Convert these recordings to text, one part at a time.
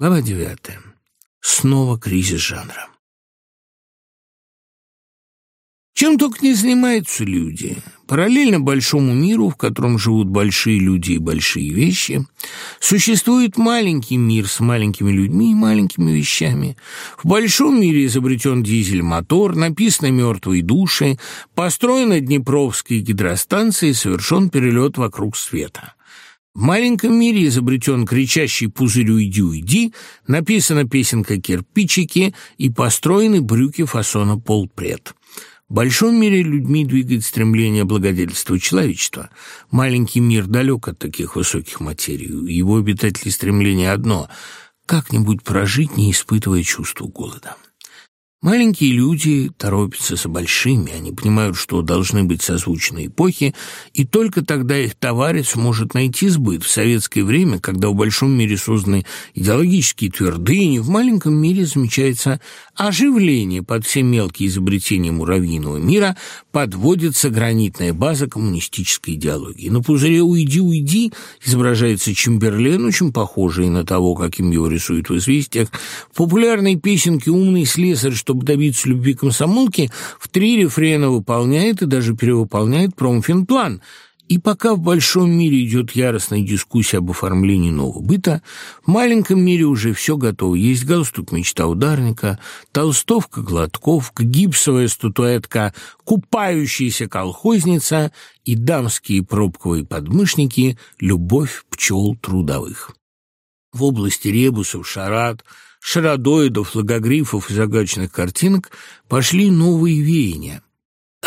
Глава 9. Снова кризис жанра. Чем только не занимаются люди. Параллельно большому миру, в котором живут большие люди и большие вещи, существует маленький мир с маленькими людьми и маленькими вещами. В большом мире изобретен дизель-мотор, написаны «Мертвые души», построена Днепровская гидростанция и совершен перелет вокруг света маленьком мире, изобретен кричащий пузырь уйди-уйди, написана песенка «Кирпичики» и построены брюки фасона полпред. В большом мире людьми двигает стремление благодетельства человечества. Маленький мир далек от таких высоких материй, его обитатели стремление одно — как-нибудь прожить, не испытывая чувства голода. Маленькие люди торопятся с большими, они понимают, что должны быть созвучны эпохи, и только тогда их товарищ может найти сбыт. В советское время, когда в большом мире созданы идеологические твердыни, в маленьком мире замечается оживление под все мелкие изобретения муравьиного мира, подводится гранитная база коммунистической идеологии. На пузыре «Уйди, уйди» изображается Чемберлен, очень похожий на того, каким его рисуют в «Известиях». В популярной песенке «Умный слесарь, чтобы добиться любви комсомолки» в три рефрена выполняет и даже перевыполняет промфинплан – и пока в большом мире идет яростная дискуссия об оформлении нового быта, в маленьком мире уже все готово. Есть галстук мечта ударника, толстовка Гладковка, гипсовая статуэтка, купающаяся колхозница и дамские пробковые подмышники «Любовь пчел трудовых». В области ребусов, шарат, шародоидов, логогрифов и загадочных картинок пошли новые веяния –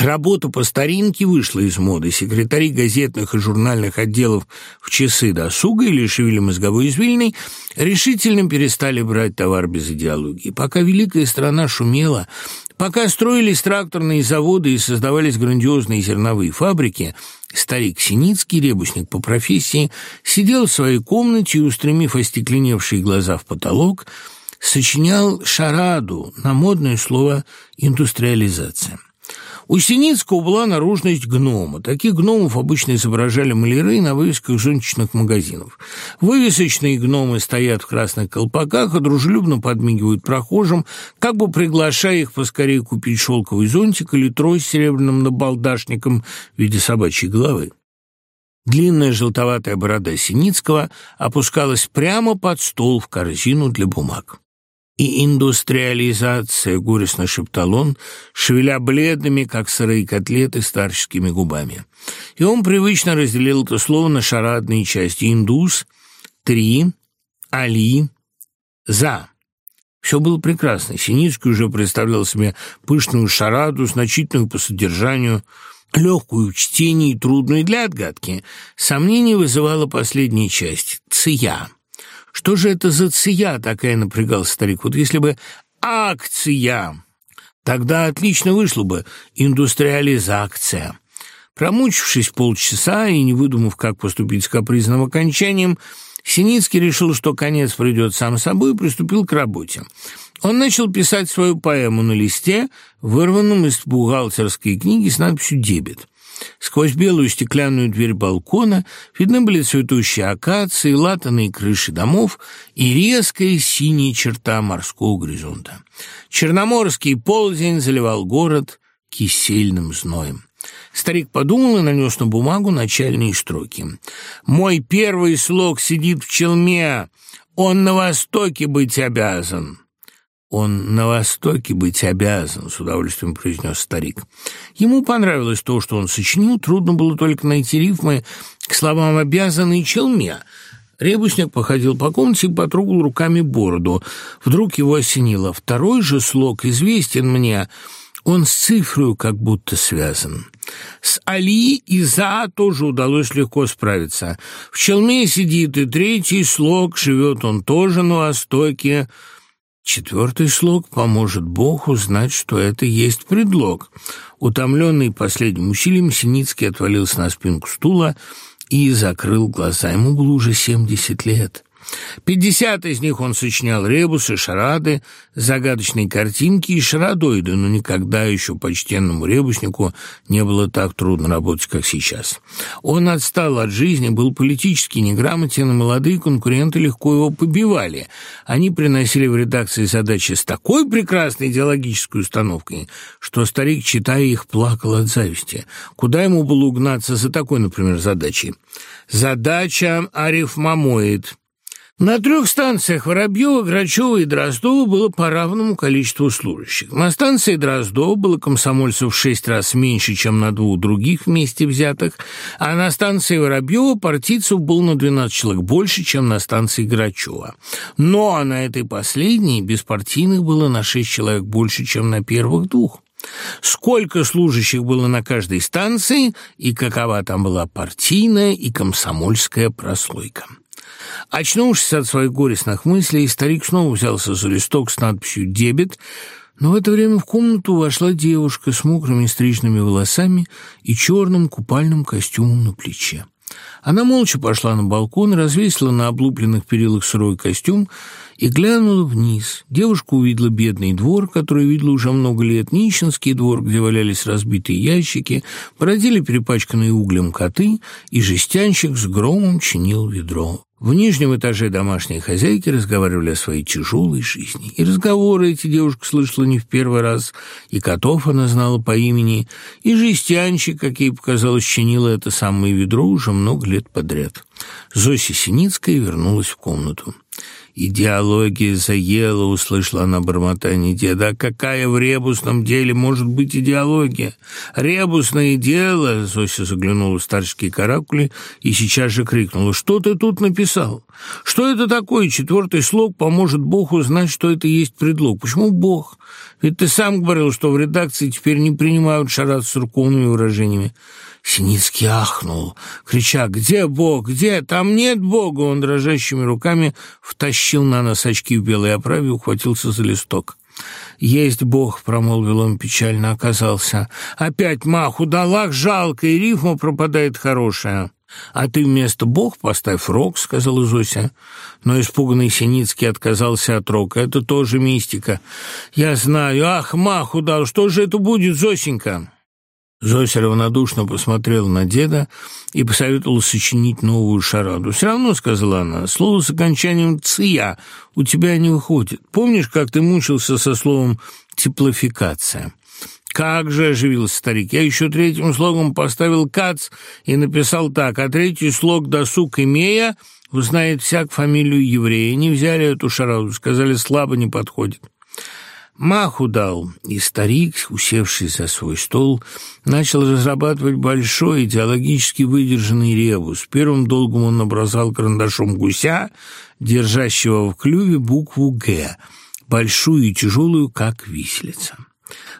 Работу по старинке вышла из моды. Секретари газетных и журнальных отделов в часы досуга или шевели мозговой извильной решительно перестали брать товар без идеологии. Пока великая страна шумела, пока строились тракторные заводы и создавались грандиозные зерновые фабрики, старик Синицкий, ребусник по профессии, сидел в своей комнате и, устремив остекленевшие глаза в потолок, сочинял шараду на модное слово «индустриализация». У Синицкого была наружность гнома. Таких гномов обычно изображали маляры на вывесках женщинных магазинов. Вывесочные гномы стоят в красных колпаках и дружелюбно подмигивают прохожим, как бы приглашая их поскорее купить шелковый зонтик или трой с серебряным набалдашником в виде собачьей головы. Длинная желтоватая борода Синицкого опускалась прямо под стол в корзину для бумаг и индустриализация горестно шептал он шевеля бледными как сырые котлеты старческими губами. И он привычно разделил это слово на шарадные части. Индус три али за. Все было прекрасно. Синицкий уже представлял себе пышную шараду значительную по содержанию легкую в чтении и трудную для отгадки. Сомнение вызывала последняя часть ция. Что же это за ция такая, напрягал старик. Вот если бы акция, тогда отлично вышло бы индустриализация. Промучившись полчаса и не выдумав, как поступить с капризным окончанием, Синицкий решил, что конец придет сам собой, и приступил к работе. Он начал писать свою поэму на листе, вырванном из бухгалтерской книги с надписью «Дебет». Сквозь белую стеклянную дверь балкона видны были цветущие акации, латанные крыши домов и резкая синяя черта морского горизонта. Черноморский полдень заливал город кисельным зноем. Старик подумал и нанес на бумагу начальные строки. «Мой первый слог сидит в челме. Он на востоке быть обязан». Он на Востоке быть обязан, с удовольствием произнес старик. Ему понравилось то, что он сочинил, трудно было только найти рифмы к словам «обязан» и «челме». Ребусник походил по комнате и потрогал руками бороду. Вдруг его осенило. Второй же слог известен мне. Он с цифрою как будто связан. С Али и За тоже удалось легко справиться. В челме сидит и третий слог, живет он тоже на Востоке. Четвертый слог поможет Бог узнать, что это есть предлог. Утомленный последним усилием, Синицкий отвалился на спинку стула и закрыл глаза. Ему было уже 70 лет. Пятьдесят из них он сочинял ребусы, шарады, загадочные картинки, и шарадоиды, но никогда еще почтенному ребуснику не было так трудно работать, как сейчас. Он отстал от жизни, был политически неграмотен, и молодые конкуренты легко его побивали. Они приносили в редакции задачи с такой прекрасной идеологической установкой, что старик, читая их, плакал от зависти. Куда ему было угнаться за такой, например, задачей? Задача арифмомоид. На трех станциях Воробьева, Грачева и Дроздова было по равному количеству служащих. На станции Дроздова было комсомольцев в шесть раз меньше, чем на двух других вместе взятых, а на станции Воробьева партийцев было на 12 человек больше, чем на станции Грачева. Но на этой последней беспартийных было на 6 человек больше, чем на первых двух. Сколько служащих было на каждой станции и какова там была партийная и комсомольская прослойка. Очнувшись от своих горестных мыслей, старик снова взялся за листок с надписью «Дебет», но в это время в комнату вошла девушка с мокрыми стрижными волосами и черным купальным костюмом на плече. Она молча пошла на балкон, развесила на облупленных перилах сырой костюм и глянула вниз. Девушка увидела бедный двор, который видела уже много лет, нищенский двор, где валялись разбитые ящики, бродили перепачканные углем коты, и жестянщик с громом чинил ведро в нижнем этаже домашние хозяйки разговаривали о своей тяжелой жизни. И разговоры эти девушка слышала не в первый раз, и котов она знала по имени, и жестянщик, как ей показалось, чинила это самое ведро уже много лет подряд. Зося Синицкая вернулась в комнату идеология заела, услышала она бормотание деда. А какая в ребусном деле может быть идеология? Ребусное дело, Зося заглянула в старческие каракули и сейчас же крикнула. Что ты тут написал? Что это такое? Четвертый слог поможет Богу узнать, что это есть предлог. Почему Бог? Ведь ты сам говорил, что в редакции теперь не принимают шарат с церковными выражениями. Синицкий ахнул, крича «Где Бог? Где? Там нет Бога!» Он дрожащими руками втащил на носочки в белой оправе и ухватился за листок. «Есть Бог», — промолвил он печально, оказался. «Опять маху далах жалко, и рифма пропадает хорошая». «А ты вместо «Бог» поставь «Рок», — сказал Зося. Но испуганный Синицкий отказался от рока. «Это тоже мистика. Я знаю. Ах, маху дал, что же это будет, Зосенька?» Зоя равнодушно посмотрела на деда и посоветовала сочинить новую шараду. «Все равно», — сказала она, — «слово с окончанием «ция» у тебя не выходит. Помнишь, как ты мучился со словом «теплофикация»?» «Как же оживился старик! Я еще третьим слогом поставил «кац» и написал так, а третий слог «досуг имея» узнает всяк фамилию еврея. Не взяли эту шараду, сказали, слабо не подходит». Маху и старик, усевшийся за свой стол, начал разрабатывать большой идеологически выдержанный ребус. Первым долгом он набросал карандашом гуся, держащего в клюве букву «Г», большую и тяжелую, как виселица.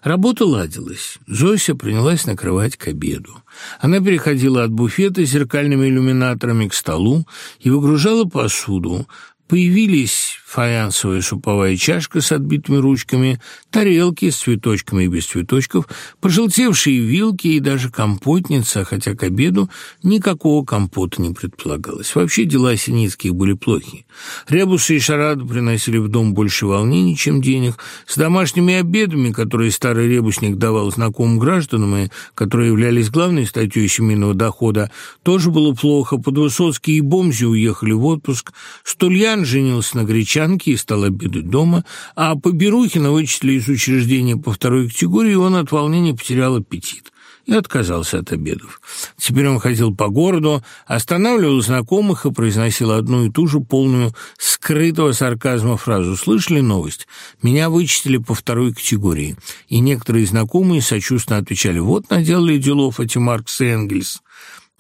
Работа ладилась. Зося принялась накрывать к обеду. Она переходила от буфета с зеркальными иллюминаторами к столу и выгружала посуду появились фаянсовые шуповая чашка с отбитыми ручками, тарелки с цветочками и без цветочков, пожелтевшие вилки и даже компотница, хотя к обеду никакого компота не предполагалось. Вообще дела Синицких были плохи. Ребусы и шарады приносили в дом больше волнений, чем денег. С домашними обедами, которые старый ребусник давал знакомым гражданам и которые являлись главной статьей семейного дохода, тоже было плохо. Подвысоцкий и Бомзи уехали в отпуск. Стульян Иван женился на гречанке и стал обедать дома, а по Берухина вычислили из учреждения по второй категории, он от волнения потерял аппетит и отказался от обедов. Теперь он ходил по городу, останавливал знакомых и произносил одну и ту же полную скрытого сарказма фразу. «Слышали новость? Меня вычислили по второй категории». И некоторые знакомые сочувственно отвечали «Вот наделали делов эти Маркс и Энгельс»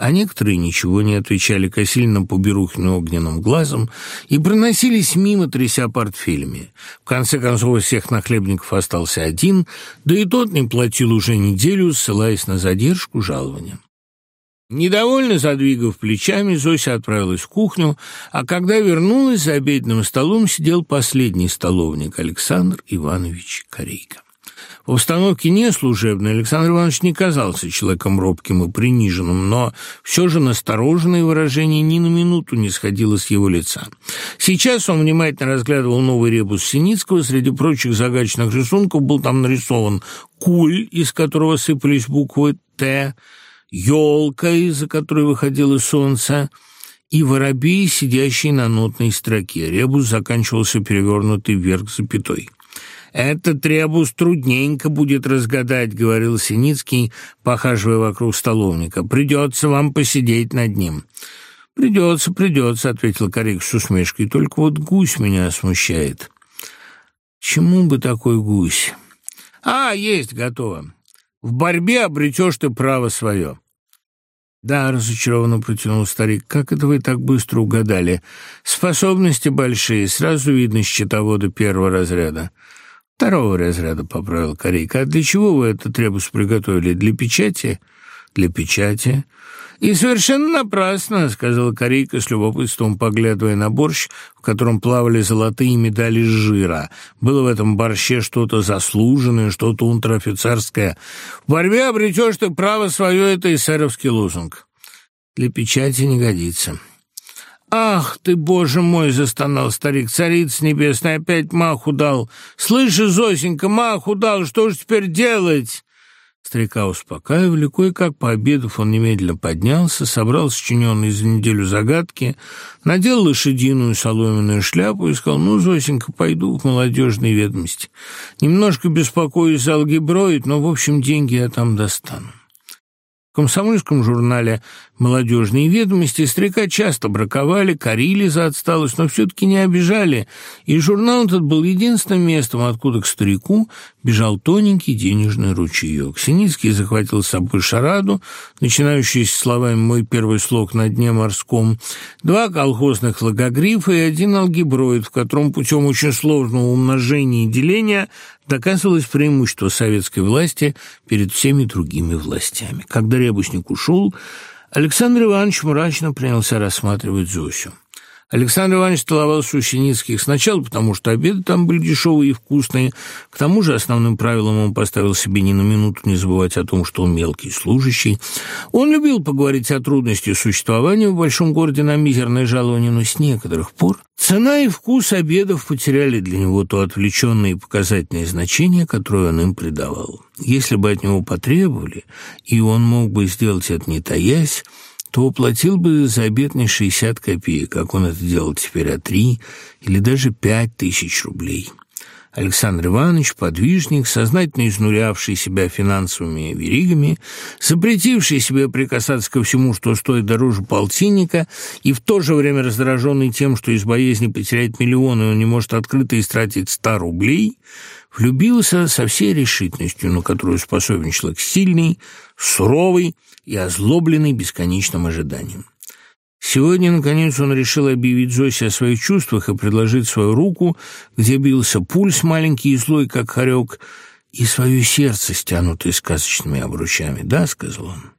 а некоторые ничего не отвечали косильным поберухным огненным глазом и проносились мимо, тряся портфелями. В конце концов, из всех нахлебников остался один, да и тот не платил уже неделю, ссылаясь на задержку жалования. Недовольно задвигав плечами, Зося отправилась в кухню, а когда вернулась, за обеденным столом сидел последний столовник Александр Иванович Корейко. В установке не служебной Александр Иванович не казался человеком робким и приниженным, но все же настороженное выражение ни на минуту не сходило с его лица. Сейчас он внимательно разглядывал новый ребус Синицкого. Среди прочих загадочных рисунков был там нарисован куль, из которого сыпались буквы «Т», елка, из-за которой выходило солнце, и воробей, сидящий на нотной строке. Ребус заканчивался перевернутый вверх запятой. «Это требус трудненько будет разгадать», — говорил Синицкий, похаживая вокруг столовника. «Придется вам посидеть над ним». «Придется, придется», — ответил Карик с усмешкой. «Только вот гусь меня смущает». «Чему бы такой гусь?» «А, есть, готово. В борьбе обретешь ты право свое». «Да», — разочарованно протянул старик, — «как это вы так быстро угадали? Способности большие, сразу видно счетовода первого разряда». Второго разряда поправил Корейка. «А для чего вы это ребус приготовили? Для печати?» «Для печати». «И совершенно напрасно», — сказал Корейка с любопытством, поглядывая на борщ, в котором плавали золотые медали жира. Было в этом борще что-то заслуженное, что-то унтер-офицерское. «В борьбе обретешь ты право свое, это и эсеровский лозунг». «Для печати не годится». «Ах ты, боже мой!» — застонал старик. «Цариц небесная опять маху дал! Слышишь, Зосенька, маху дал! Что ж теперь делать?» Старика успокаивали, кое-как пообедав, он немедленно поднялся, собрал сочиненные за неделю загадки, надел лошадиную соломенную шляпу и сказал, «Ну, Зосенька, пойду в молодежные ведомости. Немножко беспокоюсь за алгеброид, но, в общем, деньги я там достану». В Комсомольском журнале «Молодежные ведомости» стрека часто браковали, корили за отсталость, но все-таки не обижали, и журнал этот был единственным местом, откуда к старику бежал тоненький денежный ручеек. Синицкий захватил с собой шараду, начинающуюся словами «Мой первый слог на дне морском», два колхозных логогрифа и один алгеброид, в котором путем очень сложного умножения и деления доказывалась преимущество советской власти перед всеми другими властями. Когда Рябушник ушел, Александр Иванович мрачно принялся рассматривать Зосю. Александр Иванович столовался у Синицких сначала, потому что обеды там были дешевые и вкусные. К тому же основным правилом он поставил себе ни на минуту не забывать о том, что он мелкий служащий. Он любил поговорить о трудности существования в большом городе на мизерное жалование, но с некоторых пор цена и вкус обедов потеряли для него то отвлеченное и показательное значение, которое он им придавал. Если бы от него потребовали, и он мог бы сделать это не таясь, то уплатил бы за обед не 60 копеек, как он это делал теперь, а 3 или даже 5 тысяч рублей. Александр Иванович, подвижник, сознательно изнурявший себя финансовыми веригами, запретивший себе прикасаться ко всему, что стоит дороже полтинника, и в то же время раздраженный тем, что из боязни потерять миллионы он не может открыто истратить ста рублей, влюбился со всей решительностью, на которую способен человек сильный, суровый, и озлобленный бесконечным ожиданием. Сегодня, наконец, он решил объявить Зосе о своих чувствах и предложить свою руку, где бился пульс маленький и злой, как хорек, и свое сердце, стянутое сказочными обручами. «Да», — сказал он.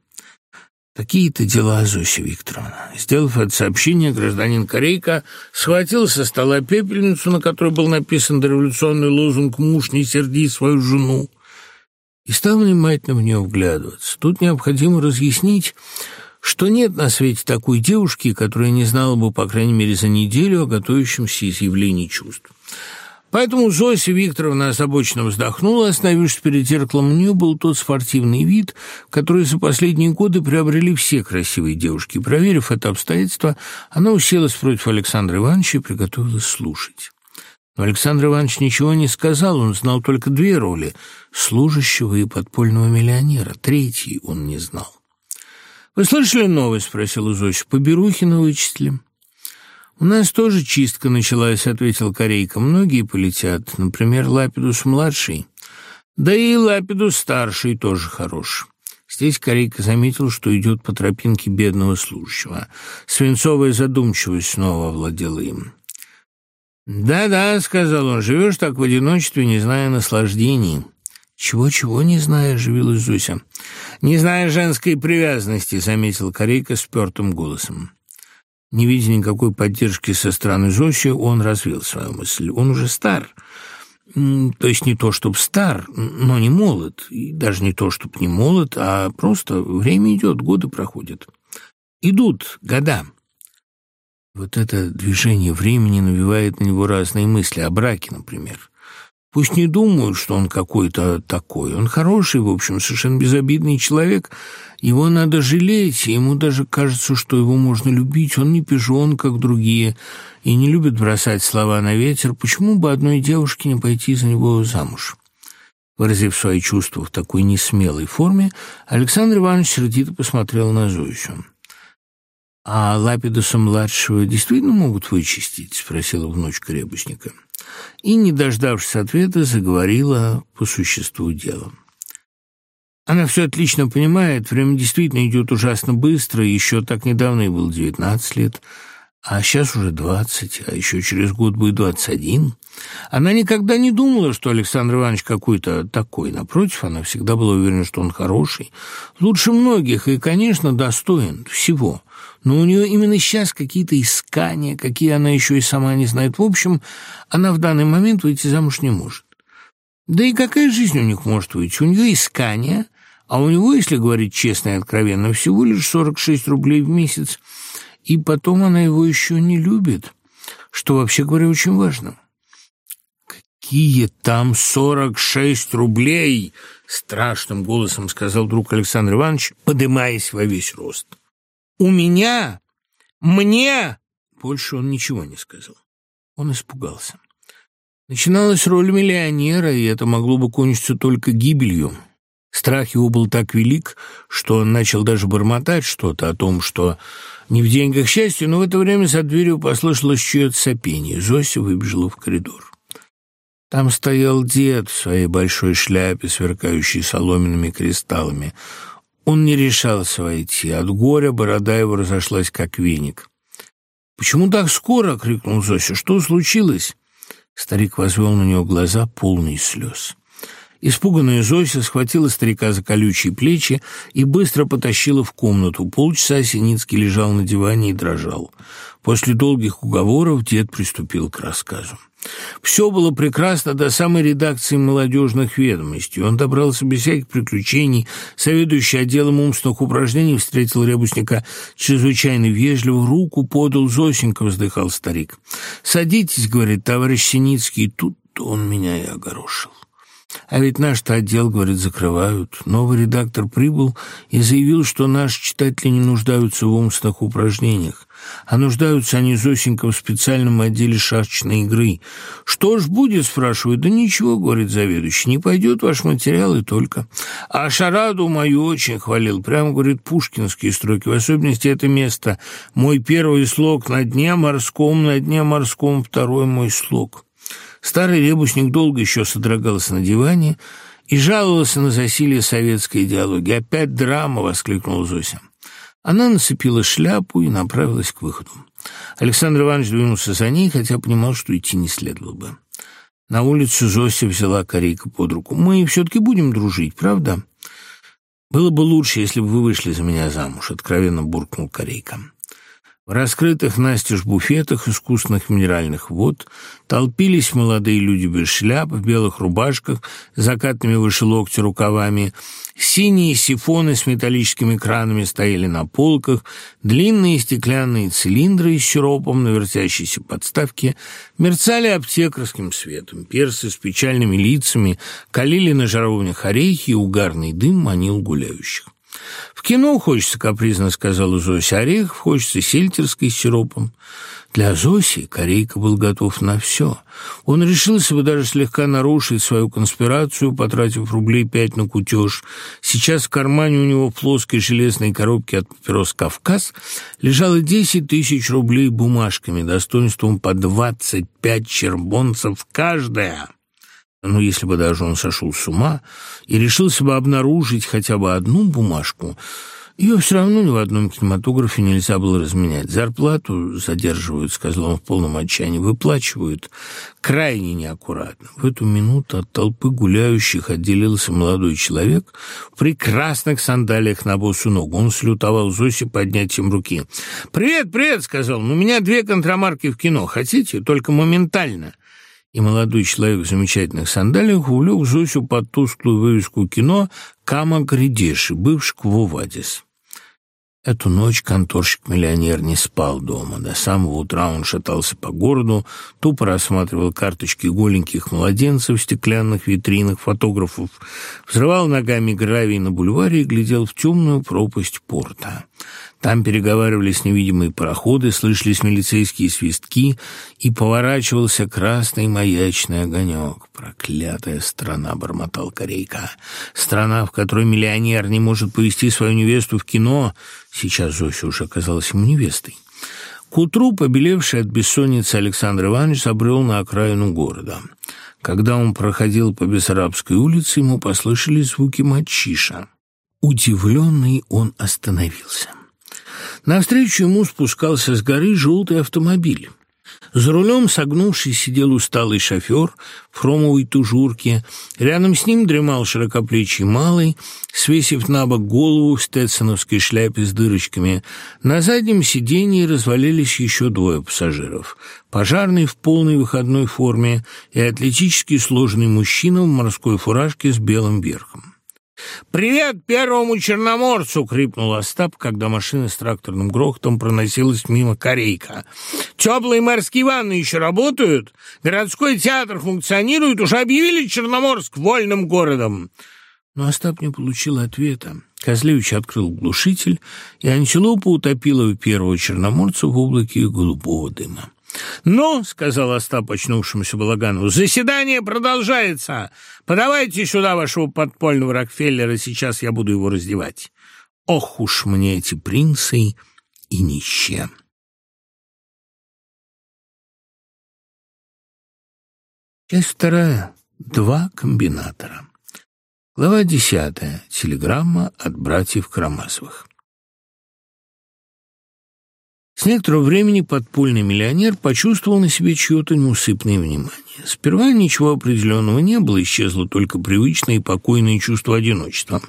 «Такие-то дела, Зося Викторовна». Сделав это сообщение, гражданин Корейка схватил со стола пепельницу, на которой был написан дореволюционный лозунг «Муж, не серди свою жену». И стал внимательно в нее вглядываться. Тут необходимо разъяснить, что нет на свете такой девушки, которая не знала бы, по крайней мере, за неделю о готовящемся изъявлении чувств. Поэтому Зося Викторовна озабоченно вздохнула, остановившись перед зеркалом. У нее был тот спортивный вид, который за последние годы приобрели все красивые девушки. Проверив это обстоятельство, она уселась против Александра Ивановича и приготовилась слушать. Но Александр Иванович ничего не сказал, он знал только две роли — служащего и подпольного миллионера. Третьей он не знал. «Вы слышали новость?» — спросил Изосич. «По Берухину вычислим». «У нас тоже чистка началась», — ответил Корейка. «Многие полетят, например, Лапидус-младший. Да и Лапидус-старший тоже хорош». Здесь Корейка заметил, что идет по тропинке бедного служащего. Свинцовая задумчивость снова овладела им. «Да-да», — сказал он, — «живешь так в одиночестве, не зная наслаждений». «Чего-чего не зная», — оживилась Зуся. «Не зная женской привязанности», — заметил Корейка спертым голосом. Не видя никакой поддержки со стороны Зоси, он развил свою мысль. «Он уже стар». То есть не то, чтобы стар, но не молод, и даже не то, чтобы не молод, а просто время идет, годы проходят. Идут года. Вот это движение времени навевает на него разные мысли о браке, например. Пусть не думают, что он какой-то такой. Он хороший, в общем, совершенно безобидный человек. Его надо жалеть, ему даже кажется, что его можно любить. Он не пижон, как другие, и не любит бросать слова на ветер. Почему бы одной девушке не пойти за него замуж? Выразив свои чувства в такой несмелой форме, Александр Иванович сердито посмотрел на Зоющу. А Лапидуса младшего действительно могут вычистить? спросила внучка ребусника. И, не дождавшись ответа, заговорила по существу дела. Она все отлично понимает, время действительно идет ужасно быстро, еще так недавно ей было 19 лет, а сейчас уже 20, а еще через год будет 21. Она никогда не думала, что Александр Иванович какой-то такой. Напротив, она всегда была уверена, что он хороший, лучше многих и, конечно, достоин всего – но у нее именно сейчас какие-то искания, какие она еще и сама не знает. В общем, она в данный момент выйти замуж не может. Да и какая жизнь у них может выйти? У нее искания, а у него, если говорить честно и откровенно, всего лишь 46 рублей в месяц. И потом она его еще не любит, что, вообще говоря, очень важно. «Какие там 46 рублей?» — страшным голосом сказал друг Александр Иванович, подымаясь во весь рост. У меня? Мне?» Больше он ничего не сказал. Он испугался. Начиналась роль миллионера, и это могло бы кончиться только гибелью. Страх его был так велик, что он начал даже бормотать что-то о том, что не в деньгах счастье, но в это время за дверью послышалось чье-то сопение. Зося выбежала в коридор. Там стоял дед в своей большой шляпе, сверкающей соломенными кристаллами. Он не решался войти, от горя борода его разошлась, как веник. «Почему так скоро?» — крикнул Зося. «Что случилось?» Старик возвел на него глаза, полные слез. Испуганная Зося схватила старика за колючие плечи и быстро потащила в комнату. Полчаса Синицкий лежал на диване и дрожал. После долгих уговоров дед приступил к рассказу. Все было прекрасно до самой редакции молодежных ведомостей. Он добрался без всяких приключений. Соведующий отделом умственных упражнений встретил Ребусника чрезвычайно вежливо. Руку подал Зосенька, вздыхал старик. «Садитесь, — говорит товарищ Синицкий, — тут он меня и огорошил». А ведь наш отдел, говорит, закрывают. Новый редактор прибыл и заявил, что наши читатели не нуждаются в умственных упражнениях, а нуждаются они зосенько в специальном отделе шашечной игры. «Что ж будет?» – спрашиваю. «Да ничего», – говорит заведующий, – «не пойдет ваш материал и только». А шараду мою очень хвалил. Прямо, говорит, пушкинские строки. В особенности это место. Мой первый слог на дне морском, на дне морском второй мой слог. Старый ребусник долго еще содрогался на диване и жаловался на засилие советской идеологии. «Опять драма!» — воскликнул Зося. Она нацепила шляпу и направилась к выходу. Александр Иванович двинулся за ней, хотя понимал, что идти не следовало бы. На улицу Зося взяла корейка под руку. «Мы все-таки будем дружить, правда?» «Было бы лучше, если бы вы вышли за меня замуж», — откровенно буркнул корейка. В раскрытых настежь буфетах искусных минеральных вод толпились молодые люди без шляп, в белых рубашках, с закатными выше локти рукавами. Синие сифоны с металлическими кранами стояли на полках, длинные стеклянные цилиндры с сиропом на вертящейся подставке мерцали аптекарским светом, персы с печальными лицами калили на жаровнях орехи, и угарный дым манил гуляющих. В кино хочется капризно сказала Зося Орех, хочется сельтерской с сиропом. Для Зоси Корейка был готов на все. Он решился бы даже слегка нарушить свою конспирацию, потратив рублей пять на кутеж. Сейчас в кармане у него в плоской железной коробке от папирос «Кавказ» лежало десять тысяч рублей бумажками, достоинством по двадцать пять чербонцев каждая ну если бы даже он сошел с ума и решился бы обнаружить хотя бы одну бумажку, ее все равно ни в одном кинематографе нельзя было разменять. Зарплату задерживают, сказал он в полном отчаянии, выплачивают крайне неаккуратно. В эту минуту от толпы гуляющих отделился молодой человек в прекрасных сандалиях на босу ногу. Он слютовал Зосе поднятием руки. «Привет, привет!» — сказал он. «У меня две контрамарки в кино. Хотите? Только моментально!» и молодой человек в замечательных сандалиях увлек Зосю под тусклую вывеску кино «Кама Гридеши», бывший Квовадис. Эту ночь конторщик-миллионер не спал дома. До самого утра он шатался по городу, тупо рассматривал карточки голеньких младенцев в стеклянных витринах фотографов, взрывал ногами гравий на бульваре и глядел в темную пропасть порта. Там переговаривались невидимые пароходы, слышались милицейские свистки, и поворачивался красный маячный огонек. «Проклятая страна!» — бормотал Корейка. «Страна, в которой миллионер не может повести свою невесту в кино!» Сейчас Зося уж оказалась ему невестой. К утру побелевший от бессонницы Александр Иванович забрел на окраину города. Когда он проходил по Бессарабской улице, ему послышались звуки мачиша. Удивленный он остановился. Навстречу ему спускался с горы желтый автомобиль. За рулем согнувшись сидел усталый шофер в хромовой тужурке. Рядом с ним дремал широкоплечий малый, свесив на бок голову в стетсоновской шляпе с дырочками. На заднем сидении развалились еще двое пассажиров. Пожарный в полной выходной форме и атлетически сложный мужчина в морской фуражке с белым верхом. «Привет первому черноморцу!» — крикнул Остап, когда машина с тракторным грохотом проносилась мимо Корейка. «Теплые морские ванны еще работают? Городской театр функционирует? Уже объявили Черноморск вольным городом!» Но Остап не получил ответа. Козлевич открыл глушитель, и антилопа утопила у первого черноморца в облаке голубого дыма. «Ну, — сказал Остап, очнувшемуся Балагану, — заседание продолжается. Подавайте сюда вашего подпольного Рокфеллера, сейчас я буду его раздевать. Ох уж мне эти принцы и нищие!» Часть вторая. Два комбинатора. Глава десятая. Телеграмма от братьев Карамазовых. С некоторого времени подпольный миллионер почувствовал на себе чье-то неусыпное внимание. Сперва ничего определенного не было, исчезло только привычное и покойное чувство одиночества.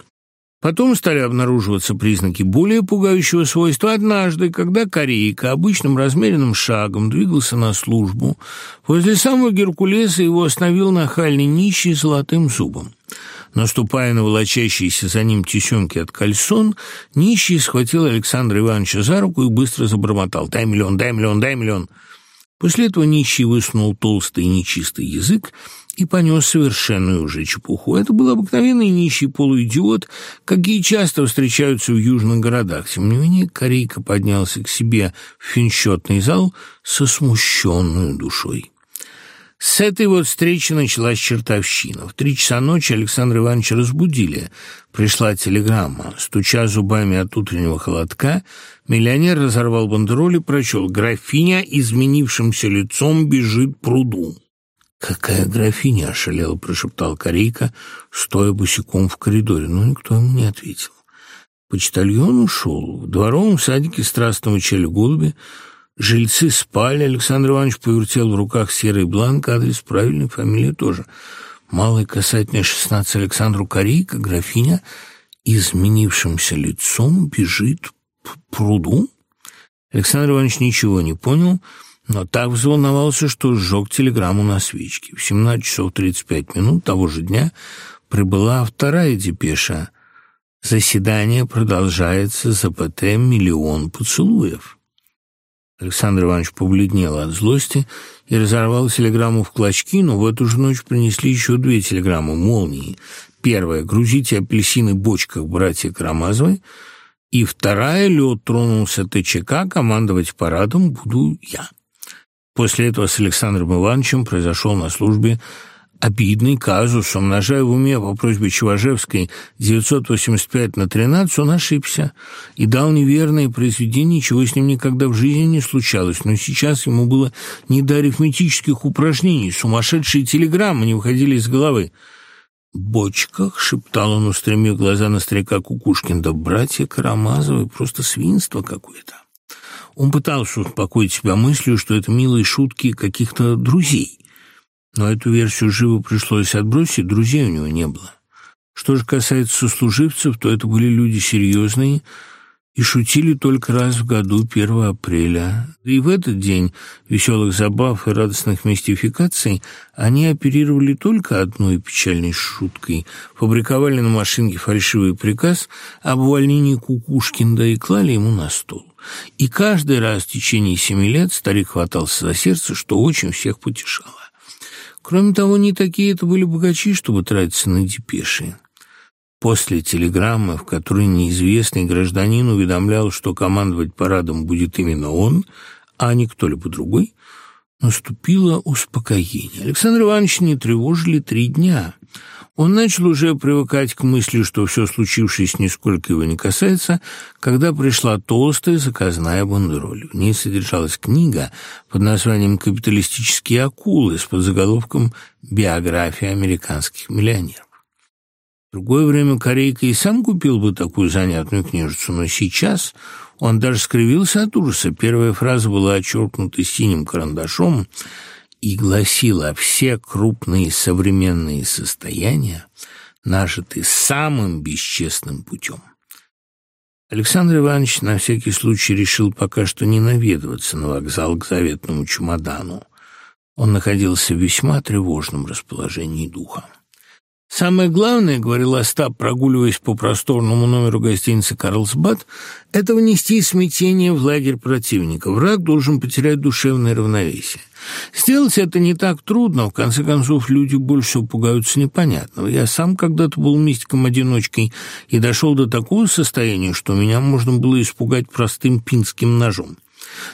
Потом стали обнаруживаться признаки более пугающего свойства. Однажды, когда Корейка обычным размеренным шагом двигался на службу, возле самого Геркулеса его остановил нахальный нищий с золотым зубом. Наступая на волочащийся за ним тесенки от кольсон нищий схватил Александра Ивановича за руку и быстро забормотал «Дай миллион, дай миллион, дай миллион!» После этого нищий высунул толстый нечистый язык и понес совершенную уже чепуху. Это был обыкновенный нищий полуидиот, какие часто встречаются в южных городах. Тем не менее, Корейка поднялся к себе в финчетный зал со смущенной душой. С этой вот встречи началась чертовщина. В три часа ночи Александр Иванович разбудили. Пришла телеграмма. Стуча зубами от утреннего холодка, миллионер разорвал бандероль и прочел «Графиня изменившимся лицом бежит пруду». «Какая графиня?» – ошалела, прошептал Корейка, стоя босиком в коридоре, но никто ему не ответил. Почтальон ушел. В дворовом садике страстно учили голуби – Жильцы спальни Александр Иванович повертел в руках серый бланк, адрес правильной фамилии тоже. Малый касательный 16 Александру Корейка, графиня, изменившимся лицом бежит к пруду. Александр Иванович ничего не понял, но так взволновался, что сжег телеграмму на свечке. В 17 часов 35 минут того же дня прибыла вторая депеша. Заседание продолжается за ПТ «Миллион поцелуев». Александр Иванович побледнел от злости и разорвал телеграмму в клочки, но в эту же ночь принесли еще две телеграммы «Молнии». Первая — «Грузите апельсины бочках братья Карамазовой», и вторая — «Лед тронулся ТЧК, командовать парадом буду я». После этого с Александром Ивановичем произошел на службе обидный казус, умножая в уме по просьбе Чеважевской 985 на 13, он ошибся и дал неверное произведение, чего с ним никогда в жизни не случалось. Но сейчас ему было не до арифметических упражнений, сумасшедшие телеграммы не выходили из головы. «Бочках?» — шептал он, устремив глаза на старика Кукушкин. «Да братья Карамазовы, просто свинство какое-то». Он пытался успокоить себя мыслью, что это милые шутки каких-то друзей но эту версию живо пришлось отбросить, друзей у него не было. Что же касается сослуживцев, то это были люди серьезные и шутили только раз в году, 1 апреля. И в этот день веселых забав и радостных мистификаций они оперировали только одной печальной шуткой, фабриковали на машинке фальшивый приказ об увольнении Кукушкинда и клали ему на стол. И каждый раз в течение семи лет старик хватался за сердце, что очень всех потешало. Кроме того, не такие это были богачи, чтобы тратиться на депеши. После телеграммы, в которой неизвестный гражданин уведомлял, что командовать парадом будет именно он, а не кто-либо другой, Наступило успокоение. Александр Иванович не тревожили три дня. Он начал уже привыкать к мысли, что все случившееся нисколько его не касается, когда пришла толстая заказная бандероль. В ней содержалась книга под названием «Капиталистические акулы» с подзаголовком «Биография американских миллионеров». В другое время Корейка и сам купил бы такую занятную книжицу, но сейчас он даже скривился от ужаса. Первая фраза была очеркнута синим карандашом и гласила «Все крупные современные состояния нажиты самым бесчестным путем». Александр Иванович на всякий случай решил пока что не наведываться на вокзал к заветному чемодану. Он находился в весьма тревожном расположении духа. Самое главное, — говорил Остап, прогуливаясь по просторному номеру гостиницы «Карлсбад», — это внести смятение в лагерь противника. Враг должен потерять душевное равновесие. Сделать это не так трудно, в конце концов, люди больше пугаются непонятного. Я сам когда-то был мистиком-одиночкой и дошел до такого состояния, что меня можно было испугать простым пинским ножом.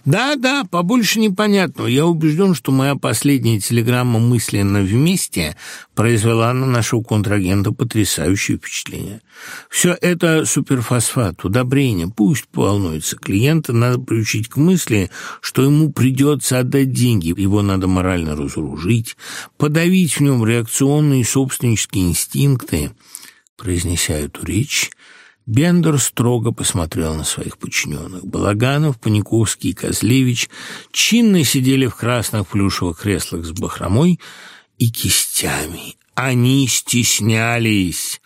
Да, да, побольше непонятно. Я убежден, что моя последняя телеграмма «Мысленно вместе» произвела на нашего контрагента потрясающее впечатление. Все это суперфосфат, удобрение. Пусть волнуется клиента, надо приучить к мысли, что ему придется отдать деньги, его надо морально разоружить, подавить в нем реакционные собственнические инстинкты. Произнеся эту речь, Бендер строго посмотрел на своих подчиненных. Балаганов, Паниковский и Козлевич чинно сидели в красных плюшевых креслах с бахромой и кистями. Они стеснялись.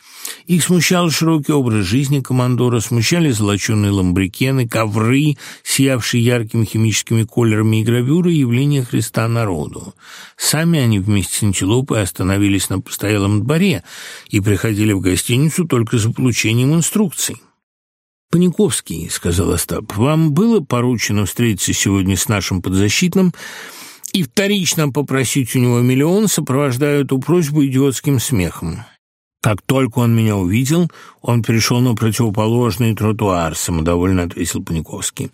Их смущал широкий образ жизни командора, смущали золоченые ламбрикены, ковры, сиявшие яркими химическими колерами и гравюры, явления Христа народу. Сами они вместе с антилопой остановились на постоялом дворе и приходили в гостиницу только за получением инструкций. «Паниковский», — сказал Остап, — «вам было поручено встретиться сегодня с нашим подзащитным и вторично попросить у него миллион, сопровождая эту просьбу идиотским смехом». Как только он меня увидел, он перешел на противоположный тротуар, самодовольно ответил Паниковский.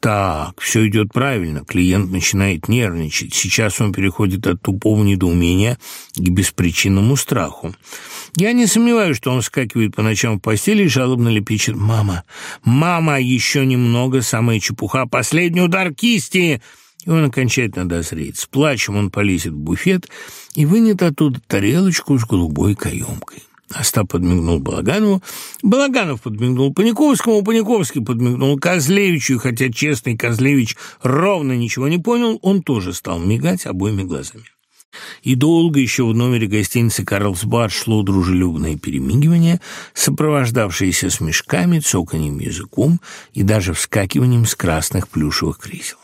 Так, все идет правильно, клиент начинает нервничать. Сейчас он переходит от тупого недоумения к беспричинному страху. Я не сомневаюсь, что он вскакивает по ночам в постели и жалобно лепечет «Мама! Мама! Еще немного! Самая чепуха! Последний удар кисти!» и он окончательно дозреет. С плачем он полезет в буфет и вынет оттуда тарелочку с голубой каемкой. Остап подмигнул Балаганову, Балаганов подмигнул Паниковскому, Паниковский подмигнул Козлевичу, и хотя честный Козлевич ровно ничего не понял, он тоже стал мигать обоими глазами. И долго еще в номере гостиницы «Карлсбад» шло дружелюбное перемигивание, сопровождавшееся смешками, цоканьем языком и даже вскакиванием с красных плюшевых кресел.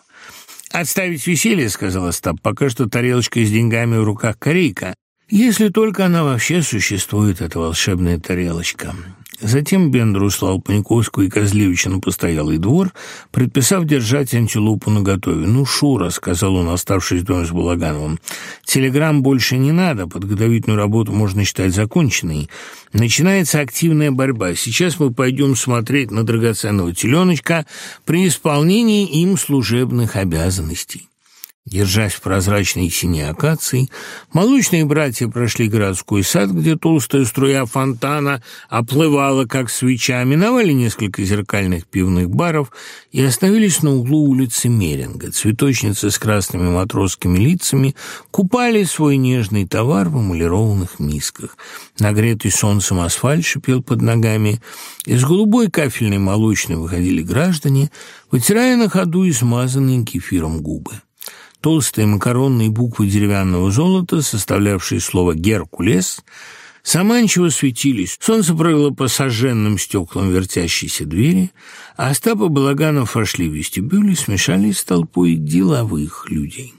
Отставить веселье, — сказала Стаб, — пока что тарелочка с деньгами в руках корейка. Если только она вообще существует, эта волшебная тарелочка. Затем Бендер услал Паниковскую и Козлевича на постоялый двор, предписав держать антилопу наготове. «Ну, Шура», — сказал он, оставшись дома с Балагановым, — «телеграмм больше не надо, подготовительную работу можно считать законченной. Начинается активная борьба. Сейчас мы пойдем смотреть на драгоценного теленочка при исполнении им служебных обязанностей». Держась в прозрачной синей акации, молочные братья прошли городской сад, где толстая струя фонтана оплывала, как свеча, миновали несколько зеркальных пивных баров и остановились на углу улицы Меринга. Цветочницы с красными матросскими лицами купали свой нежный товар в эмалированных мисках. Нагретый солнцем асфальт шипел под ногами. Из голубой кафельной молочной выходили граждане, вытирая на ходу измазанные кефиром губы. Толстые макаронные буквы деревянного золота, составлявшие слово «Геркулес», саманчиво светились, солнце прыгало по сожженным стеклам вертящейся двери, а Остап и Балаганов вошли в вестибюль и смешались с толпой деловых людей.